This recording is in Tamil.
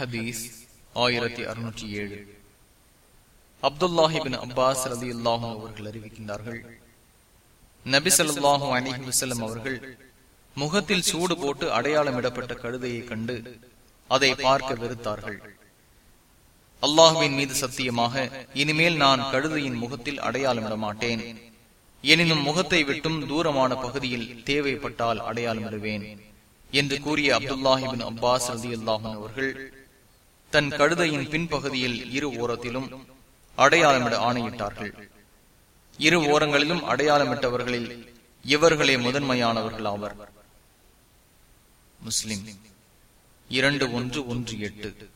ஹதீஸ் ஆயிரத்தி அறுநூற்றி ஏழு. அப்துல்லாஹிபின் அப்பாஸ் அலி அல்லாஹும் அவர்கள் அறிவிக்கின்றார்கள் நபிசல்லாஹும் சொல்லாஹு அலிஹி வசல்லம் அவர்கள் முகத்தில் சூடு போட்டு அடையாளமிடப்பட்ட கழுதையை கண்டு அதை பார்க்க வெறுத்தார்கள். அல்லாஹுவின் மீது சத்தியமாக இனிமேல் நான் கழுதையின் முகத்தில் அடையாளமிட மாட்டேன் எனினும் முகத்தை விட்டும் தூரமான பகுதியில் தேவைப்பட்டால் அடையாளமிடுவேன் என்று கூறிய அப்துல்லாஹிபின் அப்பாஸ் ரதி அல்லாஹன் அவர்கள் தன் கழுதையின் பின்பகுதியில் இரு ஓரத்திலும் அடையாளமிட ஆணையிட்டார்கள். இரு ஓரங்களிலும் அடையாளமிட்டவர்களில் இவர்களே முதன்மையானவர்கள் ஆவர் முஸ்லிம். இரண்டு ஒன்று ஒன்று எட்டு.